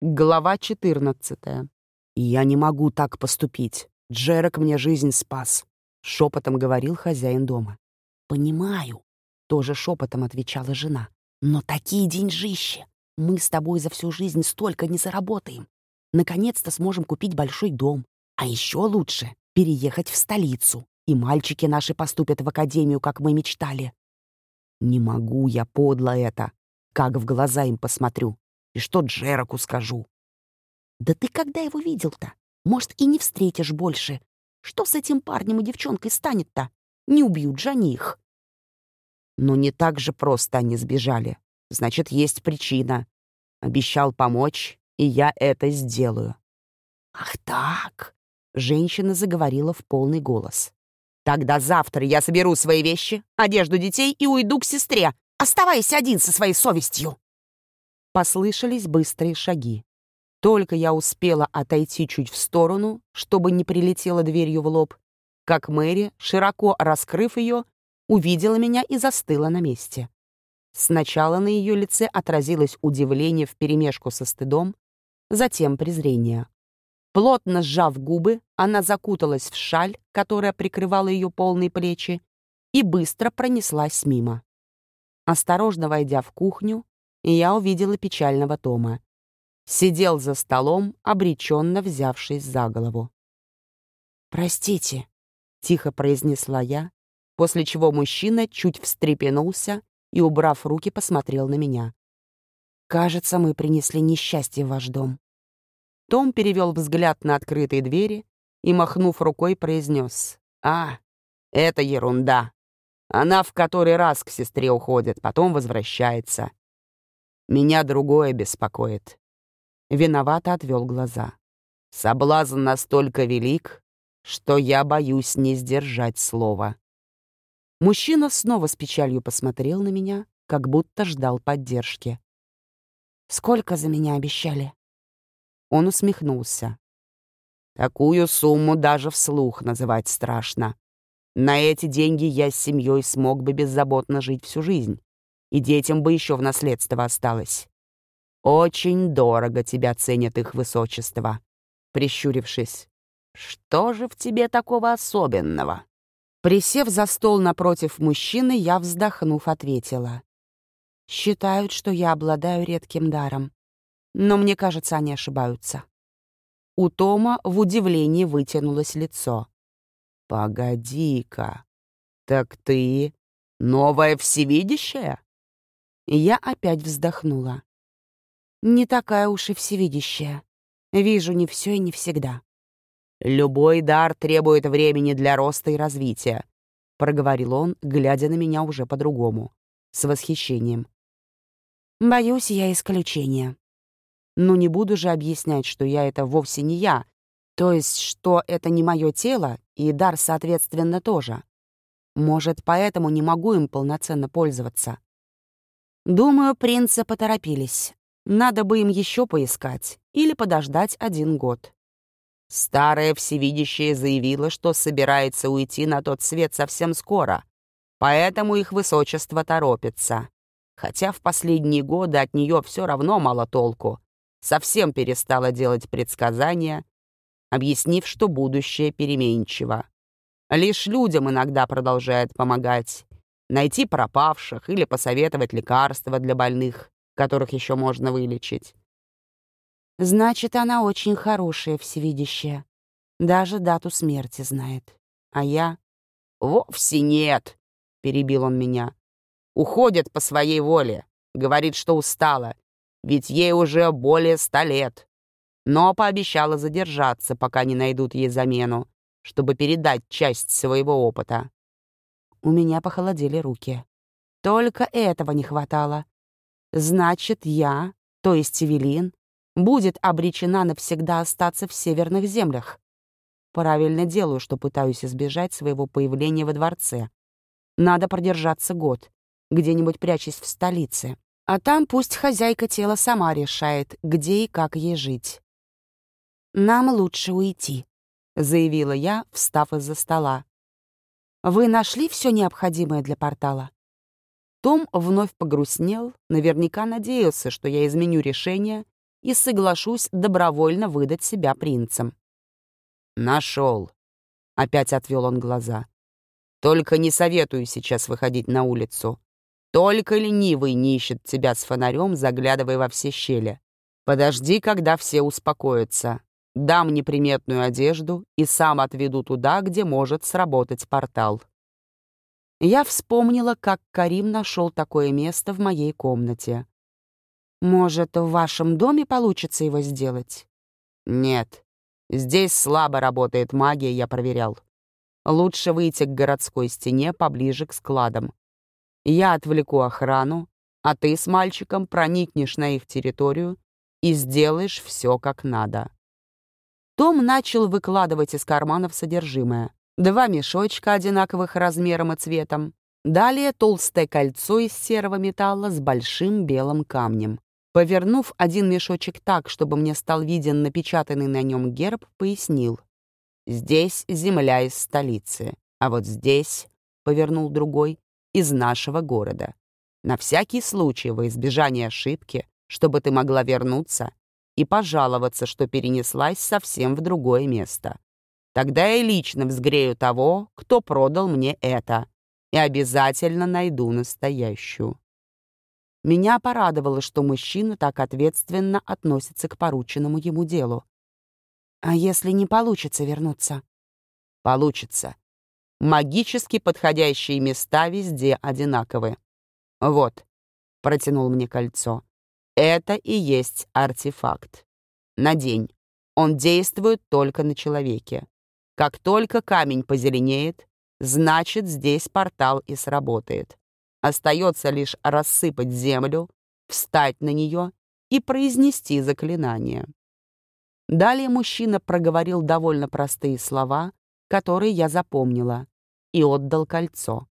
Глава 14. «Я не могу так поступить. Джерек мне жизнь спас», — шепотом говорил хозяин дома. «Понимаю», — тоже шепотом отвечала жена. «Но такие деньжищи! Мы с тобой за всю жизнь столько не заработаем. Наконец-то сможем купить большой дом. А еще лучше — переехать в столицу. И мальчики наши поступят в академию, как мы мечтали. Не могу я подло это. Как в глаза им посмотрю. И что Джераку скажу? Да ты когда его видел-то? Может, и не встретишь больше. Что с этим парнем и девчонкой станет-то? Не убьют же они их. Но не так же просто они сбежали. Значит, есть причина. Обещал помочь, и я это сделаю. Ах так! Женщина заговорила в полный голос. Тогда завтра я соберу свои вещи, одежду детей и уйду к сестре. Оставайся один со своей совестью. Послышались быстрые шаги. Только я успела отойти чуть в сторону, чтобы не прилетела дверью в лоб, как Мэри, широко раскрыв ее, увидела меня и застыла на месте. Сначала на ее лице отразилось удивление вперемешку со стыдом, затем презрение. Плотно сжав губы, она закуталась в шаль, которая прикрывала ее полные плечи, и быстро пронеслась мимо. Осторожно войдя в кухню, я увидела печального Тома. Сидел за столом, обреченно взявшись за голову. «Простите», — тихо произнесла я, после чего мужчина чуть встрепенулся и, убрав руки, посмотрел на меня. «Кажется, мы принесли несчастье в ваш дом». Том перевел взгляд на открытые двери и, махнув рукой, произнес. «А, это ерунда. Она в который раз к сестре уходит, потом возвращается. Меня другое беспокоит». Виновато отвел глаза. «Соблазн настолько велик, что я боюсь не сдержать слова». Мужчина снова с печалью посмотрел на меня, как будто ждал поддержки. «Сколько за меня обещали?» Он усмехнулся. «Такую сумму даже вслух называть страшно. На эти деньги я с семьей смог бы беззаботно жить всю жизнь, и детям бы еще в наследство осталось. Очень дорого тебя ценят их высочество», прищурившись. «Что же в тебе такого особенного?» Присев за стол напротив мужчины, я, вздохнув, ответила. «Считают, что я обладаю редким даром. Но мне кажется, они ошибаются. У Тома в удивлении вытянулось лицо. «Погоди-ка, так ты новая всевидящая?» Я опять вздохнула. «Не такая уж и всевидящая. Вижу не все и не всегда». «Любой дар требует времени для роста и развития», — проговорил он, глядя на меня уже по-другому, с восхищением. «Боюсь, я исключение», но не буду же объяснять, что я — это вовсе не я, то есть что это не мое тело, и дар, соответственно, тоже. Может, поэтому не могу им полноценно пользоваться. Думаю, принцы поторопились. Надо бы им еще поискать или подождать один год. Старая всевидящая заявила, что собирается уйти на тот свет совсем скоро, поэтому их высочество торопится. Хотя в последние годы от нее все равно мало толку совсем перестала делать предсказания, объяснив, что будущее переменчиво. Лишь людям иногда продолжает помогать, найти пропавших или посоветовать лекарства для больных, которых еще можно вылечить. Значит, она очень хорошая всевидящая. Даже дату смерти знает. А я... «Вовсе нет», — перебил он меня. «Уходит по своей воле. Говорит, что устала ведь ей уже более ста лет. Но пообещала задержаться, пока не найдут ей замену, чтобы передать часть своего опыта. У меня похолодели руки. Только этого не хватало. Значит, я, то есть Эвелин, будет обречена навсегда остаться в северных землях. Правильно делаю, что пытаюсь избежать своего появления во дворце. Надо продержаться год, где-нибудь прячась в столице. А там пусть хозяйка тела сама решает, где и как ей жить. «Нам лучше уйти», — заявила я, встав из-за стола. «Вы нашли все необходимое для портала?» Том вновь погрустнел, наверняка надеялся, что я изменю решение и соглашусь добровольно выдать себя принцем. «Нашел», — опять отвел он глаза. «Только не советую сейчас выходить на улицу. Только ленивый не ищет тебя с фонарем, заглядывая во все щели. Подожди, когда все успокоятся. Дам неприметную одежду и сам отведу туда, где может сработать портал». Я вспомнила, как Карим нашел такое место в моей комнате. Может, в вашем доме получится его сделать? Нет. Здесь слабо работает магия, я проверял. Лучше выйти к городской стене поближе к складам. Я отвлеку охрану, а ты с мальчиком проникнешь на их территорию и сделаешь все как надо. Том начал выкладывать из карманов содержимое два мешочка одинаковых размером и цветом, далее толстое кольцо из серого металла с большим белым камнем. Повернув один мешочек так, чтобы мне стал виден напечатанный на нем герб, пояснил. «Здесь земля из столицы, а вот здесь, — повернул другой, — из нашего города. На всякий случай, во избежание ошибки, чтобы ты могла вернуться и пожаловаться, что перенеслась совсем в другое место. Тогда я лично взгрею того, кто продал мне это, и обязательно найду настоящую. Меня порадовало, что мужчина так ответственно относится к порученному ему делу. А если не получится вернуться? Получится. Магически подходящие места везде одинаковы. Вот, протянул мне кольцо. Это и есть артефакт. Надень. Он действует только на человеке. Как только камень позеленеет, значит, здесь портал и сработает. Остается лишь рассыпать землю, встать на нее и произнести заклинание. Далее мужчина проговорил довольно простые слова, которые я запомнила, и отдал кольцо.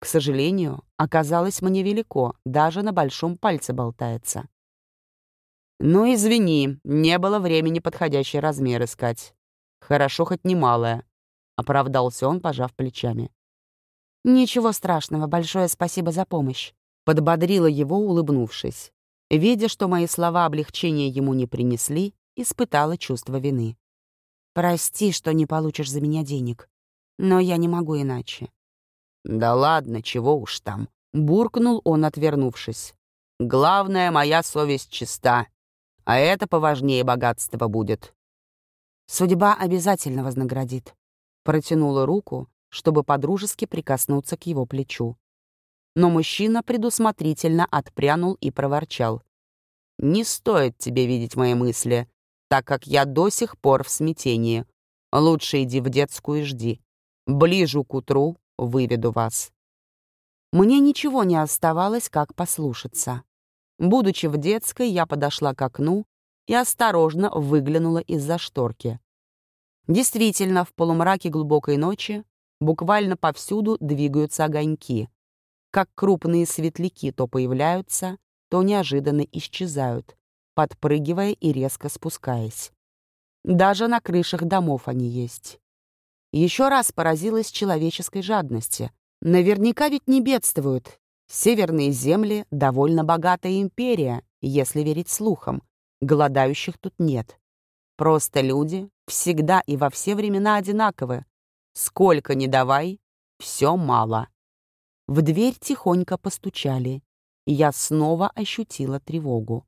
К сожалению, оказалось мне велико, даже на большом пальце болтается. «Ну, извини, не было времени подходящий размер искать. Хорошо хоть немалое», — оправдался он, пожав плечами. «Ничего страшного, большое спасибо за помощь», — подбодрила его, улыбнувшись. Видя, что мои слова облегчения ему не принесли, испытала чувство вины. «Прости, что не получишь за меня денег, но я не могу иначе». «Да ладно, чего уж там», — буркнул он, отвернувшись. «Главное, моя совесть чиста, а это поважнее богатства будет. Судьба обязательно вознаградит. Протянула руку, чтобы подружески прикоснуться к его плечу. Но мужчина предусмотрительно отпрянул и проворчал. «Не стоит тебе видеть мои мысли, так как я до сих пор в смятении. Лучше иди в детскую и жди. Ближе к утру выведу вас». Мне ничего не оставалось, как послушаться. Будучи в детской, я подошла к окну и осторожно выглянула из-за шторки. Действительно, в полумраке глубокой ночи буквально повсюду двигаются огоньки. Как крупные светляки то появляются, то неожиданно исчезают, подпрыгивая и резко спускаясь. Даже на крышах домов они есть. Еще раз поразилась человеческой жадности. Наверняка ведь не бедствуют. Северные земли — довольно богатая империя, если верить слухам. Голодающих тут нет. Просто люди всегда и во все времена одинаковы. Сколько ни давай, все мало. В дверь тихонько постучали, и я снова ощутила тревогу.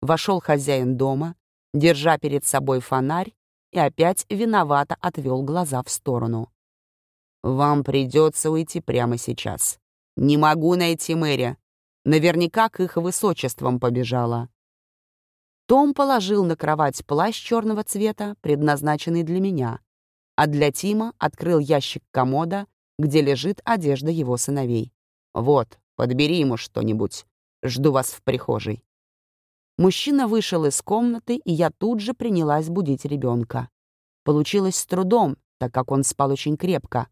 Вошел хозяин дома, держа перед собой фонарь, и опять виновато отвел глаза в сторону. «Вам придется уйти прямо сейчас. Не могу найти Мэри. Наверняка к их высочествам побежала. Том положил на кровать плащ черного цвета, предназначенный для меня, а для Тима открыл ящик комода, где лежит одежда его сыновей. «Вот, подбери ему что-нибудь. Жду вас в прихожей». Мужчина вышел из комнаты, и я тут же принялась будить ребенка. Получилось с трудом, так как он спал очень крепко.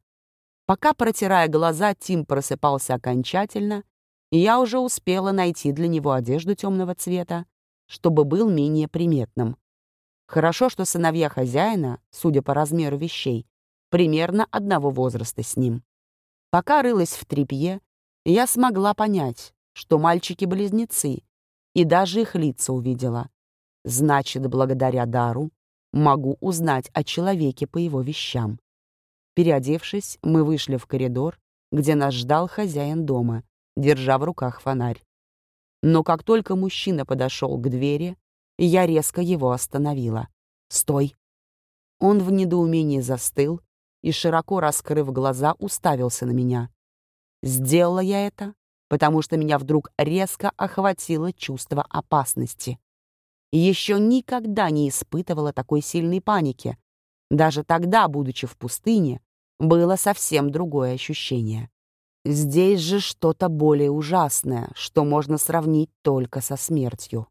Пока, протирая глаза, Тим просыпался окончательно, и я уже успела найти для него одежду темного цвета, чтобы был менее приметным. Хорошо, что сыновья хозяина, судя по размеру вещей, примерно одного возраста с ним. Пока рылась в тряпье, я смогла понять, что мальчики-близнецы, и даже их лица увидела. Значит, благодаря дару могу узнать о человеке по его вещам. Переодевшись, мы вышли в коридор, где нас ждал хозяин дома, держа в руках фонарь. Но как только мужчина подошел к двери, я резко его остановила. «Стой!» Он в недоумении застыл и, широко раскрыв глаза, уставился на меня. Сделала я это, потому что меня вдруг резко охватило чувство опасности. Еще никогда не испытывала такой сильной паники. Даже тогда, будучи в пустыне, было совсем другое ощущение. Здесь же что-то более ужасное, что можно сравнить только со смертью.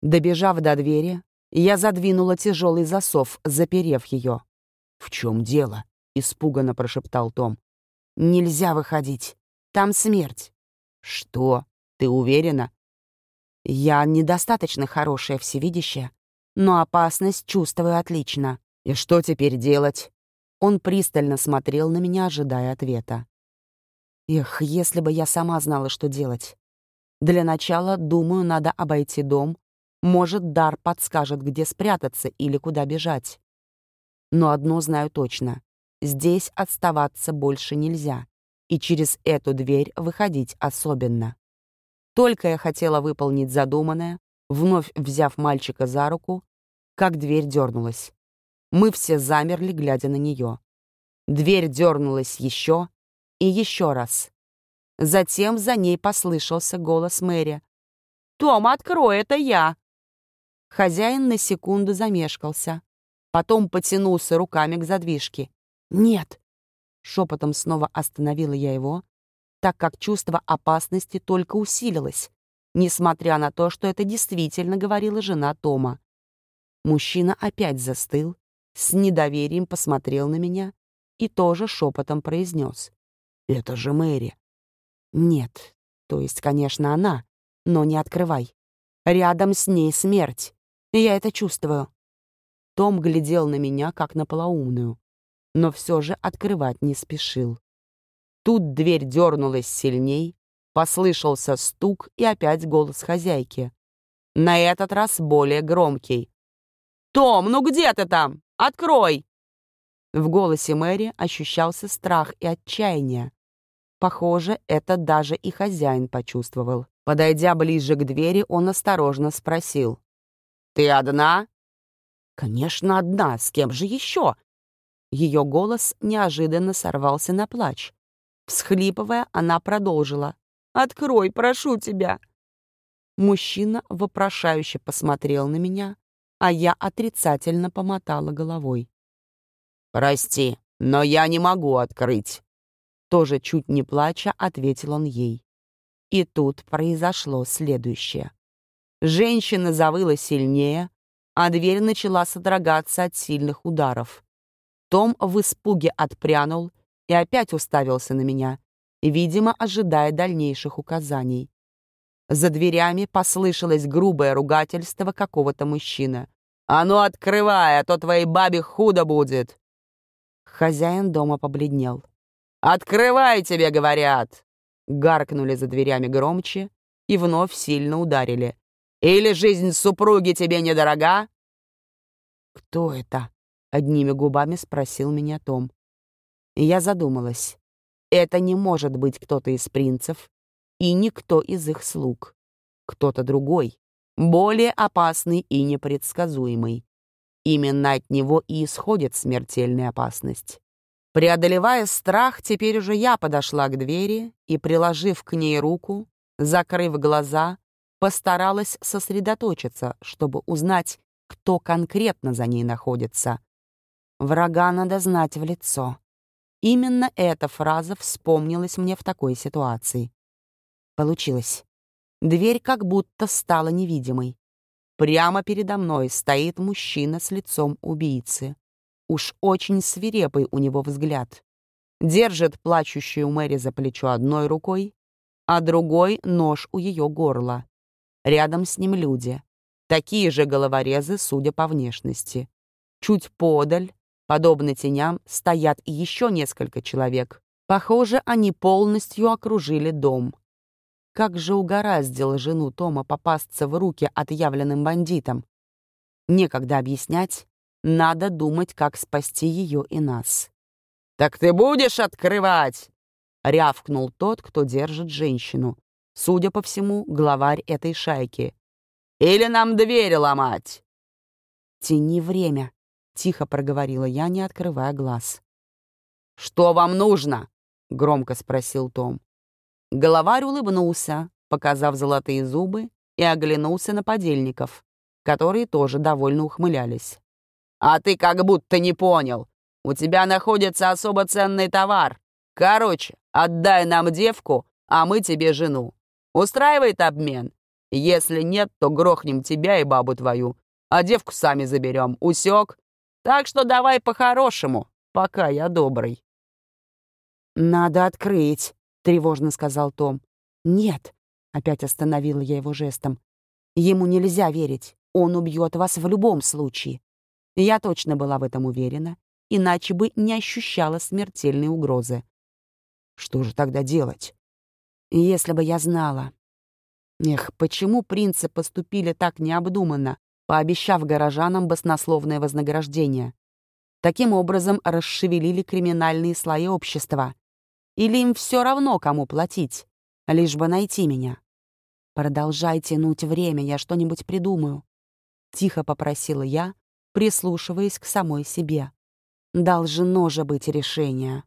Добежав до двери, я задвинула тяжелый засов, заперев ее. «В чем дело?» — испуганно прошептал Том. «Нельзя выходить. Там смерть». «Что? Ты уверена?» «Я недостаточно хорошая всевидящая, но опасность чувствую отлично. И что теперь делать?» Он пристально смотрел на меня, ожидая ответа. Эх, если бы я сама знала, что делать. Для начала, думаю, надо обойти дом. Может, дар подскажет, где спрятаться или куда бежать. Но одно знаю точно. Здесь отставаться больше нельзя. И через эту дверь выходить особенно. Только я хотела выполнить задуманное, вновь взяв мальчика за руку, как дверь дернулась. Мы все замерли, глядя на нее. Дверь дернулась еще и еще раз. Затем за ней послышался голос Мэри. «Том, открой, это я!» Хозяин на секунду замешкался. Потом потянулся руками к задвижке. «Нет!» Шепотом снова остановила я его, так как чувство опасности только усилилось, несмотря на то, что это действительно говорила жена Тома. Мужчина опять застыл, с недоверием посмотрел на меня и тоже шепотом произнес. «Это же Мэри». «Нет, то есть, конечно, она, но не открывай. Рядом с ней смерть. Я это чувствую». Том глядел на меня, как на полоумную, но все же открывать не спешил. Тут дверь дернулась сильней, послышался стук и опять голос хозяйки. На этот раз более громкий. «Том, ну где ты там? Открой!» В голосе Мэри ощущался страх и отчаяние. Похоже, это даже и хозяин почувствовал. Подойдя ближе к двери, он осторожно спросил. «Ты одна?» «Конечно, одна. С кем же еще?» Ее голос неожиданно сорвался на плач. Всхлипывая, она продолжила. «Открой, прошу тебя!» Мужчина вопрошающе посмотрел на меня, а я отрицательно помотала головой. «Прости, но я не могу открыть», — тоже чуть не плача ответил он ей. И тут произошло следующее. Женщина завыла сильнее, а дверь начала содрогаться от сильных ударов. Том в испуге отпрянул и опять уставился на меня, видимо, ожидая дальнейших указаний. За дверями послышалось грубое ругательство какого-то мужчины. «А ну открывай, а то твоей бабе худо будет!» Хозяин дома побледнел. «Открывай, тебе говорят!» Гаркнули за дверями громче и вновь сильно ударили. «Или жизнь супруги тебе недорога?» «Кто это?» — одними губами спросил меня Том. Я задумалась. Это не может быть кто-то из принцев и никто из их слуг. Кто-то другой более опасный и непредсказуемый. Именно от него и исходит смертельная опасность. Преодолевая страх, теперь уже я подошла к двери и, приложив к ней руку, закрыв глаза, постаралась сосредоточиться, чтобы узнать, кто конкретно за ней находится. Врага надо знать в лицо. Именно эта фраза вспомнилась мне в такой ситуации. Получилось. Дверь как будто стала невидимой. Прямо передо мной стоит мужчина с лицом убийцы. Уж очень свирепый у него взгляд. Держит плачущую Мэри за плечо одной рукой, а другой — нож у ее горла. Рядом с ним люди. Такие же головорезы, судя по внешности. Чуть подаль, подобно теням, стоят еще несколько человек. Похоже, они полностью окружили дом. Как же угораздило жену Тома попасться в руки отъявленным бандитам? Некогда объяснять, надо думать, как спасти ее и нас. «Так ты будешь открывать?» — рявкнул тот, кто держит женщину. Судя по всему, главарь этой шайки. «Или нам двери ломать?» «Тяни время», — тихо проговорила я, не открывая глаз. «Что вам нужно?» — громко спросил Том. Головарь улыбнулся, показав золотые зубы, и оглянулся на подельников, которые тоже довольно ухмылялись. «А ты как будто не понял. У тебя находится особо ценный товар. Короче, отдай нам девку, а мы тебе жену. Устраивает обмен? Если нет, то грохнем тебя и бабу твою, а девку сами заберем. Усек? Так что давай по-хорошему, пока я добрый». «Надо открыть», — тревожно сказал Том. «Нет», — опять остановила я его жестом. «Ему нельзя верить. Он убьет вас в любом случае». Я точно была в этом уверена, иначе бы не ощущала смертельной угрозы. Что же тогда делать? Если бы я знала. Эх, почему принцы поступили так необдуманно, пообещав горожанам баснословное вознаграждение? Таким образом расшевелили криминальные слои общества. Или им все равно, кому платить, лишь бы найти меня? Продолжай тянуть время, я что-нибудь придумаю. Тихо попросила я, прислушиваясь к самой себе. Должно же быть решение.